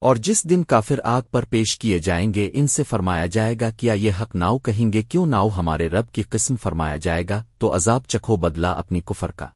اور جس دن کافر آگ پر پیش کیے جائیں گے، ان سے فرمایا جائے گا، کیا یہ حق ناؤ کہیں گے؟ کیوں ناؤ ہمارے رب کی قسم فرمایا جائے گا؟ تو عذاب چکھو بدلا اپنی کفر کا۔